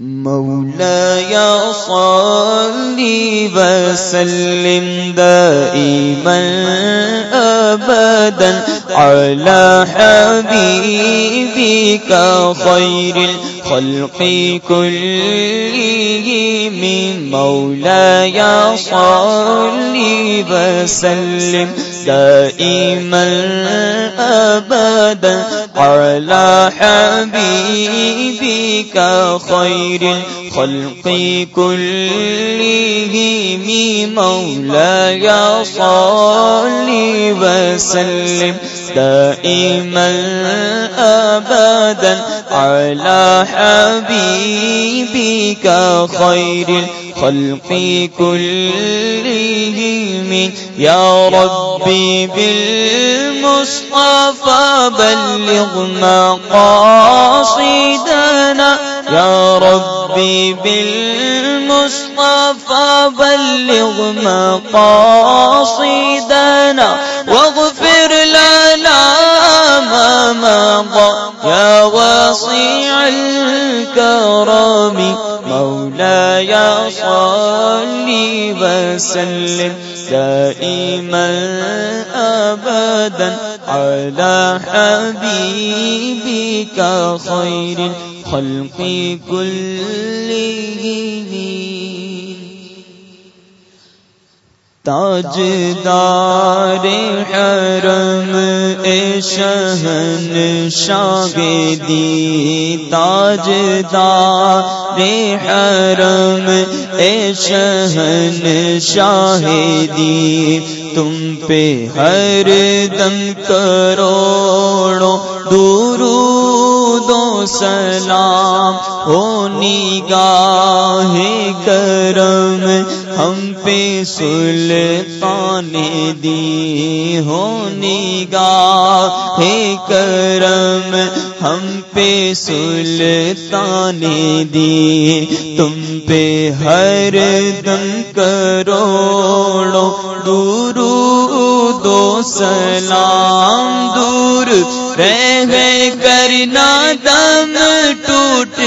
مولاي صل وسلم دائما أبدا على حبيبك خير الخلق كلهم. مولاي صل وسلم دائما أبدا على حبيبك خير الخلق كلهم مولاي صل وسلم. دائما أبدا على حبيبك خير الخلق كلهم يا ربي بالمصطفى بلغ مقاصدنا يا ربي بالمصطفى بلغ مقاصدنا واغفر لنا ما مضى يا واسع الكرم صلی وسلم دائما ابدا على حبيبك خير الخلق كل تاجدار حرم اے شہن شاگدی تاجدار حرم اے شہن شاہدی تم پہ ہر دم کروڑوں دورو دو سلام ہونی گاہ کرم، ہم پہ سلطان دی ہونی گاہ کرم، ہم پہ سلطان دی۔ تم پہ ہر دم کروڑو دورو دو سلام دور رہ کرنا دم ٹوٹ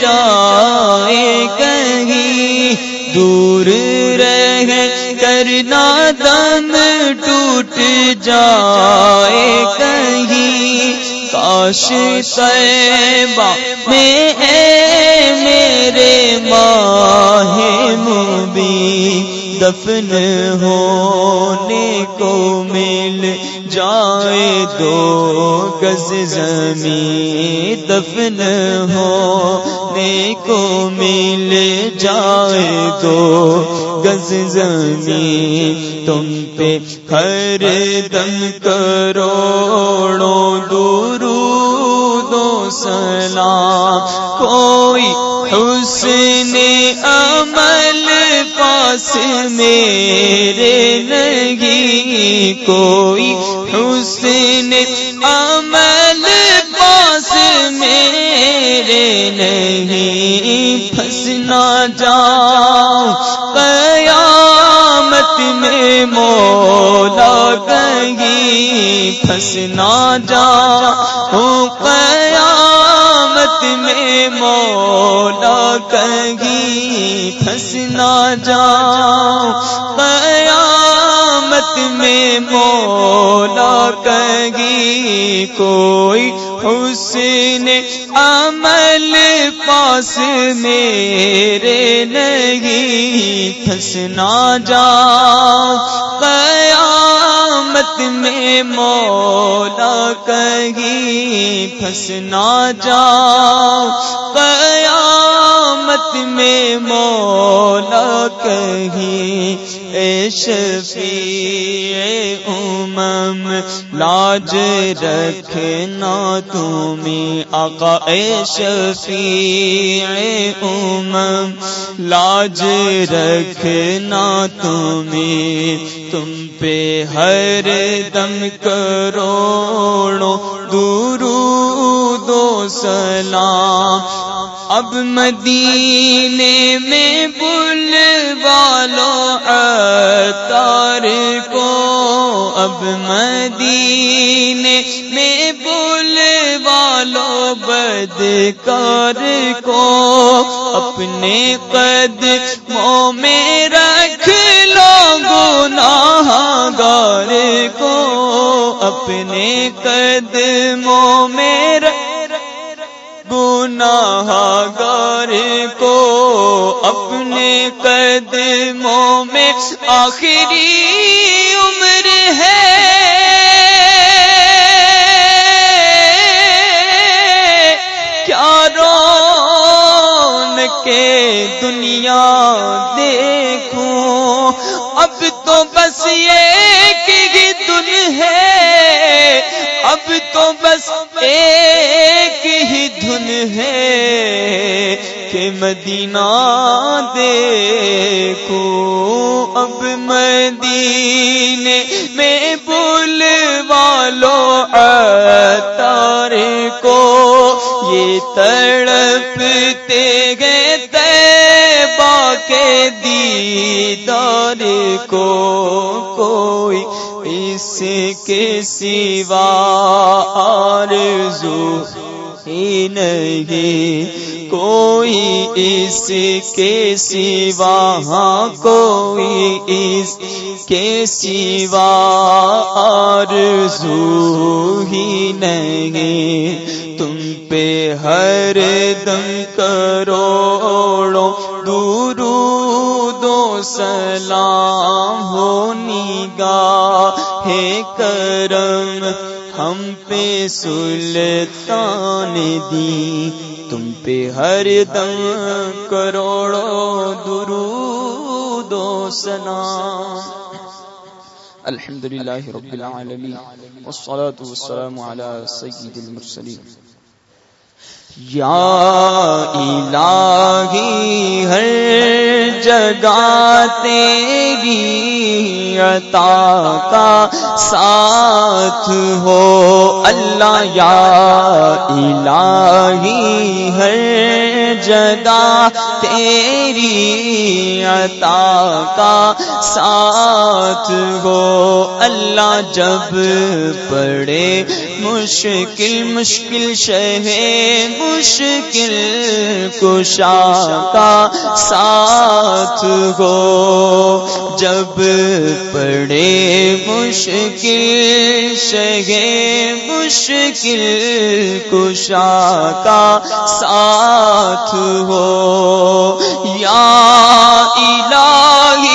جائے کہیں۔ دور جائے کہیں کاش سیبا میں ہے میرے ماہ مبی دفن ہونے کو مل جائے دو گز زمین دفن ہونے کو مل جائے دو گز زمین تم پہ ہر دم کروڑوں دورو دو سلام۔ کوئی حسن عمل پاس میرے نہیں کوئی حسن کہیں پھنسنا جاؤ قیامت میں مولا کہیں پھنسنا جاؤ قیامت میں مولا کہیں کوئی حسن عمل پاس میرے نہیں پھنسنا جا۔ قیامت میں مولا کہیں پھنسنا جا قیامت میں مولا کہیں اے شفیع امم لاج رکھنا تمہیں۔ آقا اے شفیع امم لاج رکھنا تمہیں۔ تم پہ ہر دم کروڑوں دورو دو سلام۔ اب مدینے میں بل والو تار کو۔ اب مدینے میں بل والو بد کو۔ اپنے قد میں رکھ اپنے قدموں میں گناہ گار کو اپنے قدموں میں آخری عمر ہے۔ تو بس ایک ہی دھن ہے کہ مدینہ دیکھو۔ اب مدینے میں بول والو تارے کو۔ یہ تڑپتے گئے تیبا کے دیدار کو۔ کوئی اس کے سوا آرزو ہی نہیں۔ کوئی اس کے سوا ہاں کوئی اس کے سوا آرزو ہی نہیں۔ تم پہ ہر دم کروڑو دورو دو سلام ہونی گا کرم، ہم پہ سلطان دی۔ تم پہ ہر دم کروڑو درود و سنا الحمد للہ رب العالمین، والصلاة والسلام على سید المرسلین۔ یا الہی ہر جگہ تیری عطا کا ساتھ ہو۔ اللہ یا الہی ہر جگہ تیری عطا کا ساتھ ہو۔ اللہ جب پڑے مشکل مشکل شہ مشکل کشا کا ساتھ ہو۔ جب پڑے مشکل شہ مشکل کشا کا ساتھ ہو۔ یا الہی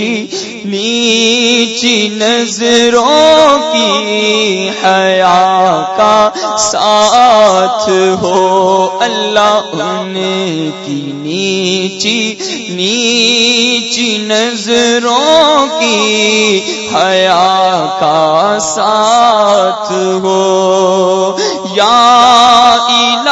نیچی نیچی نظروں کی حیا کا ساتھ ہو۔ اللہ ان کی نیچی نیچی نظروں کی حیا کا ساتھ ہو۔ یا الہی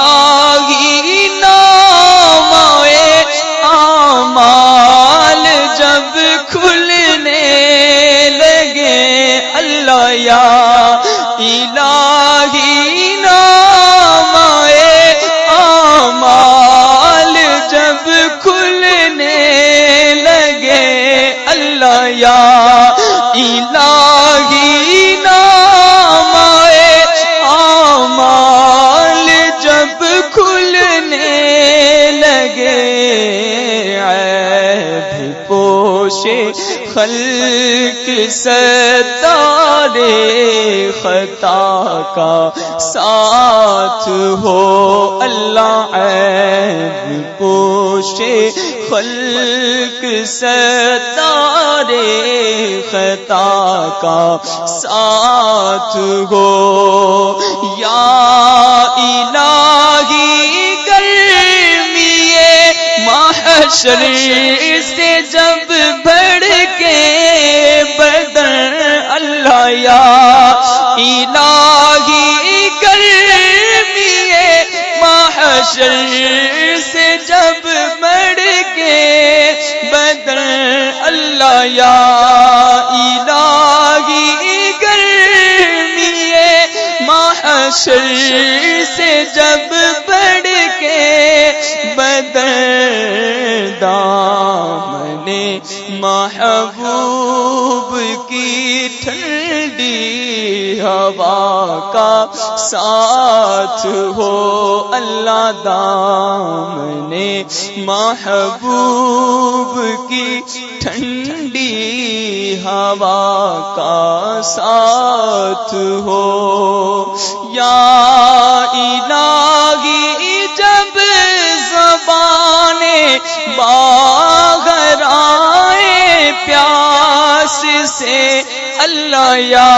الہی خلق ستارے خطا کا ساتھ ہو، اللہ عیب پوشے۔ خلق ستارے خطا کا ساتھ ہو۔ یا الہی گرمیے محشر سے جب بڑھ اللہ الہی گرمیے محشر سے جب مڑ کے بدن اللہ یا الہی گرمی محشر سے جب بڑھ کے بدر دام محبوب ہوا کا ساتھ ہو اللہ دام نے محبوب کی ٹھنڈی ہوا کا ساتھ ہو یا الہی جب زبان باغر آئے پیاس سے اللہ یا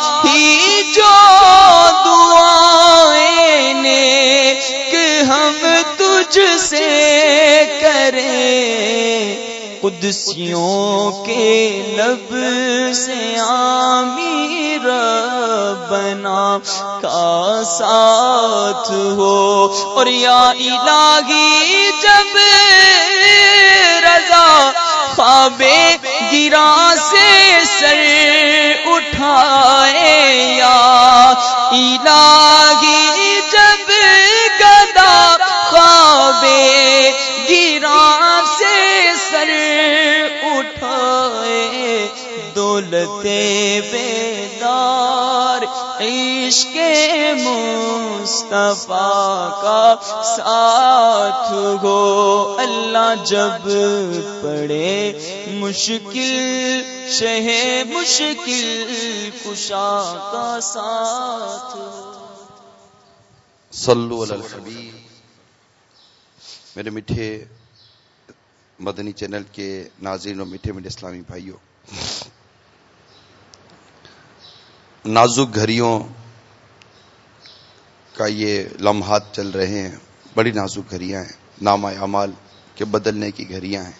الہی جو دعائیں نیک ہم تجھ سے کرے قدسیوں کے لب سے عامر بنا کا ساتھ ہو۔ اور یا الہی جب رضا خواب گرا سے سر الہی جب گدا خواب گرا سے سر اٹھائے دولتے بیدار عشق مصطفیٰ کا ساتھ گو اللہ جب پڑے مشکل شہ مشکل کشا کا ساتھ۔ صلو علی الحبیب۔ میرے میٹھے مدنی چینل کے ناظرین و میٹھے میٹھے اسلامی بھائیوں، نازک گھڑیوں کا یہ لمحات چل رہے ہیں، بڑی نازک گھڑیاں ہیں، نامہ اعمال کے بدلنے کی گھڑیاں ہیں۔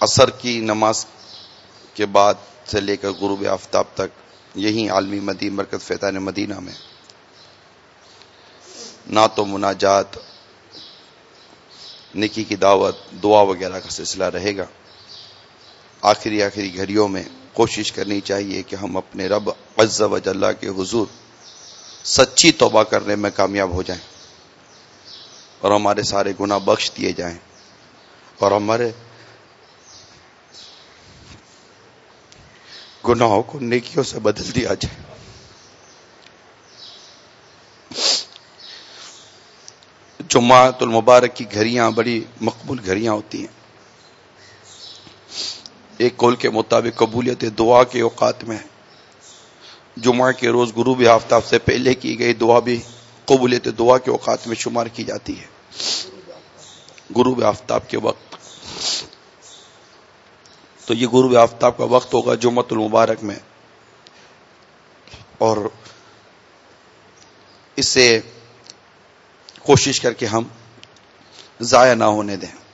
اثر کی نماز کے بعد سے لے کر غروب آفتاب تک یہی عالمی مدی مرکز فیضان مدینہ میں۔ نہ تو مناجات نکی کی دعوت، دعا وغیرہ کا سلسلہ رہے گا۔ آخری آخری گھڑیوں میں کوشش کرنی چاہیے کہ ہم اپنے رب عز و جلہ کے حضور سچی توبہ کرنے میں کامیاب ہو جائیں اور ہمارے سارے گناہ بخش دیے جائیں اور ہمارے گناہوں کو نیکیوں سے بدل دیا جائے۔ جماعت المبارک کی گھڑیاں بڑی مقبول گھڑیاں ہوتی ہیں۔ ایک کول کے مطابق قبولیت دعا کے اوقات میں جمعہ کے روز غروب آفتاب سے پہلے کی گئی دعا بھی قبولیت دعا کے اوقات میں شمار کی جاتی ہے۔ غروب آفتاب کے وقت۔ تو یہ غروب آفتاب کا وقت ہوگا جمعت المبارک میں۔ اور اس سے کوشش کر کے ہم ضائع نہ ہونے دیں۔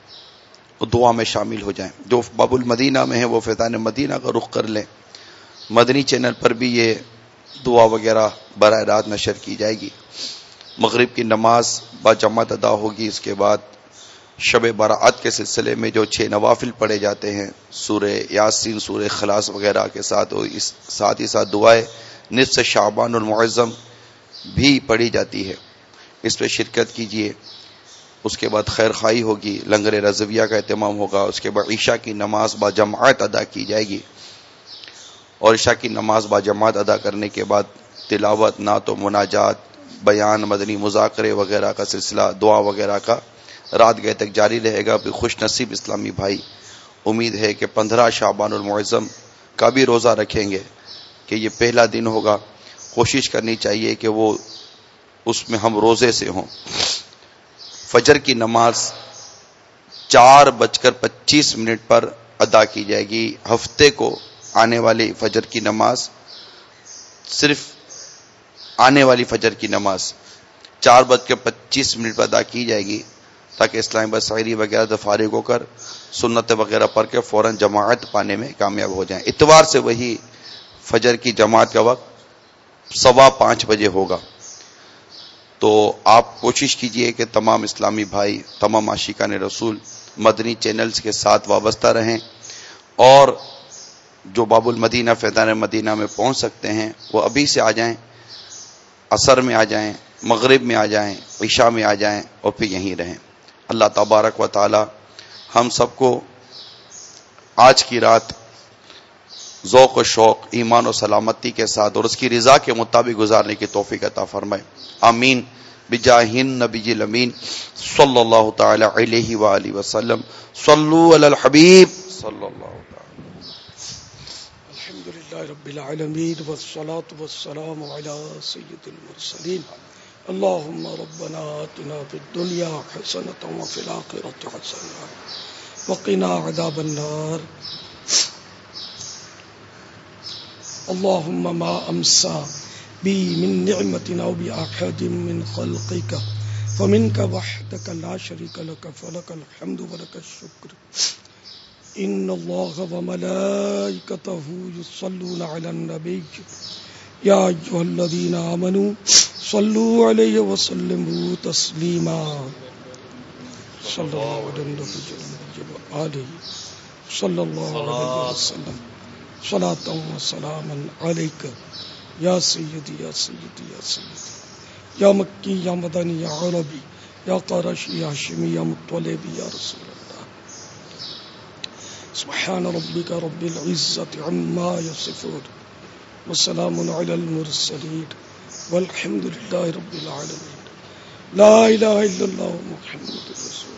دعا میں شامل ہو جائیں۔ جو باب المدینہ میں ہے وہ فیضان مدینہ کا رخ کر لیں۔ مدنی چینل پر بھی یہ دعا وغیرہ براہ راست نشر کی جائے گی۔ مغرب کی نماز با جماعت ادا ہوگی، اس کے بعد شب براعت کے سلسلے میں جو چھ نوافل پڑھے جاتے ہیں، سورہ یاسین، سورہ خلاص وغیرہ کے ساتھ اس ساتھ ہی ساتھ دعائیں نصف شعبان المعظم بھی پڑھی جاتی ہے۔ اس پہ شرکت کیجیے اس کے بعد خیر خائی ہوگی، لنگر رضویہ کا اہتمام ہوگا، اس کے بعد عشاء کی نماز با جماعت ادا کی جائے گی۔ اور عشاء کی نماز با جماعت ادا کرنے کے بعد تلاوت، نعت و مناجات، بیان، مدنی مذاکرے وغیرہ کا سلسلہ، دعا وغیرہ کا رات گئے تک جاری رہے گا۔ پھر خوش نصیب اسلامی بھائی، امید ہے کہ پندرہ شعبان المعظم کا بھی روزہ رکھیں گے کہ یہ پہلا دن ہوگا۔ کوشش کرنی چاہیے کہ وہ اس میں ہم روزے سے ہوں۔ فجر کی نماز چار بج کر پچیس منٹ پر ادا کی جائے گی۔ ہفتے کو آنے والی فجر کی نماز، صرف آنے والی فجر کی نماز چار بج کے پچیس منٹ پر ادا کی جائے گی تاکہ اسلامی بس شاعری وغیرہ فارغ ہو کر سنت وغیرہ پڑھ کے فوراً جماعت پانے میں کامیاب ہو جائیں۔ اتوار سے وہی فجر کی جماعت کا وقت سوا پانچ بجے ہوگا۔ تو آپ کوشش کیجیے کہ تمام اسلامی بھائی، تمام عاشقان رسول مدنی چینلز کے ساتھ وابستہ رہیں اور جو باب المدینہ فیضان مدینہ میں پہنچ سکتے ہیں، وہ ابھی سے آ جائیں اثر میں آ جائیں، مغرب میں آ جائیں، عشاء میں آ جائیں اور پھر یہیں رہیں۔ اللہ تبارک و تعالی ہم سب کو آج کی رات ذوق و شوق، ایمان و سلامتی کے ساتھ اور اس کی رضا کے مطابق گزارنے کی توفیق عطا فرمائے۔ آمین۔ بجاہن نبی الامین صلی اللہ تعالی علیہ وآلہ وسلم۔ صلو علی الحبیب۔ صلی اللہ تعالی الحمد رب العالمين والصلاة والسلام على سيد المرسلين اللهم ربنا آتنا في الدنيا حسنة وفي الآخرة حسنة۔ وقنا عذاب النار۔ اللهم ما أمسى بي من نعمة أو بأحد من خلقك، فمنك وحدك لا شريك لك، فلك الحمد ولك الشكر. إن الله وملائكته يصلون على النبي. يا أيها الذين آمنوا صلوا عليه وسلموا تسليما. صلى الله على النبي عليه صلى الله عليه وسلم. صلاة وسلاما عليك يا سيدي يا سيدي يا سيدي يا مكي يا مدني يا عربي يا قرشي يا هاشمي يا مطلبي يا رسول الله سبحان ربك رب العزة عما يصفون وسلام على المرسلين والحمد لله رب العالمين لا إله إلا الله محمد رسول